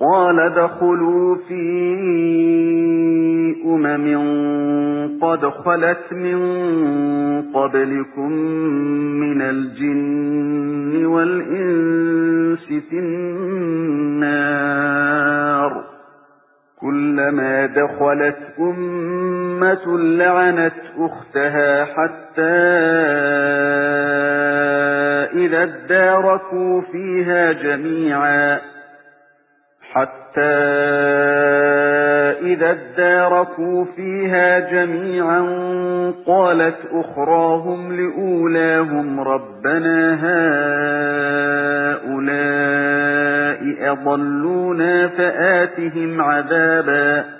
قَالَ ادْخُلُوا فِي أُمَمٍ قَدْ خَلَتْ مِن قَبْلِكُم مِّنَ الْجِنِّ وَالْإِنسِ فِي النَّارِ. كُلَّمَا دَخَلَتْ أُمَّةٌ لَّعَنَتْ أُخْتَهَا حَتَّىٰ إِذَا ادَّارَكُوا فِيهَا جَمِيعًا. حَتَّى إِذَا ادَّارَكُوا فِيهَا جَمِيعًا قَالَتْ أُخْرَاهُمْ لِأُولَاهُمْ رَبَّنَا هَؤُلَاءِ أَضَلُّونَا فَآتِهِمْ عَذَابًا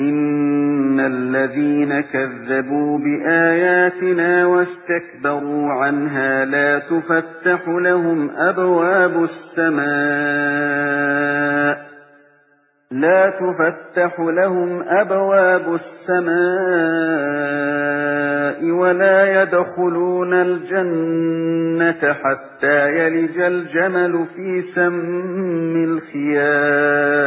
إِنَّ الَّذِينَ كَذَّبُوا بِآيَاتِنَا وَاسْتَكْبَرُوا عَنْهَا لَا تُفَتَّحُ لَهُمْ أَبْوَابُ السَّمَاءِ لا تفتح لهم أبواب السماء ولا يدخلون الجنة حتى يلج الجمل في سم الخياط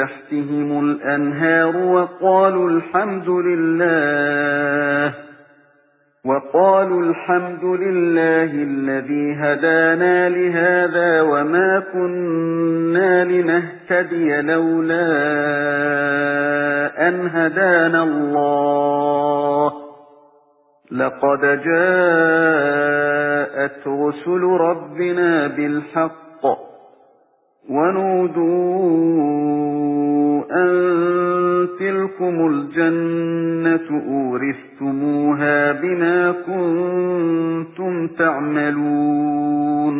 تحتهم الأنهار وقالوا الحمد لله وَقَالُوا الْحَمْدُ لِلَّهِ الَّذِي هَدَانَا لِهَذَا وَمَا كُنَّا لِنَهْتَدِيَ لَوْلَا أَنْ هَدَانَا اللَّهُ. لَقَدْ جَاءَتْ رُسُلُ رَبِّنَا بِالْحَقِّ وَنُودُوا الْجَنَّةُ أُورِثْتُمُوهَا بِمَا كُنتُمْ تَعْمَلُونَ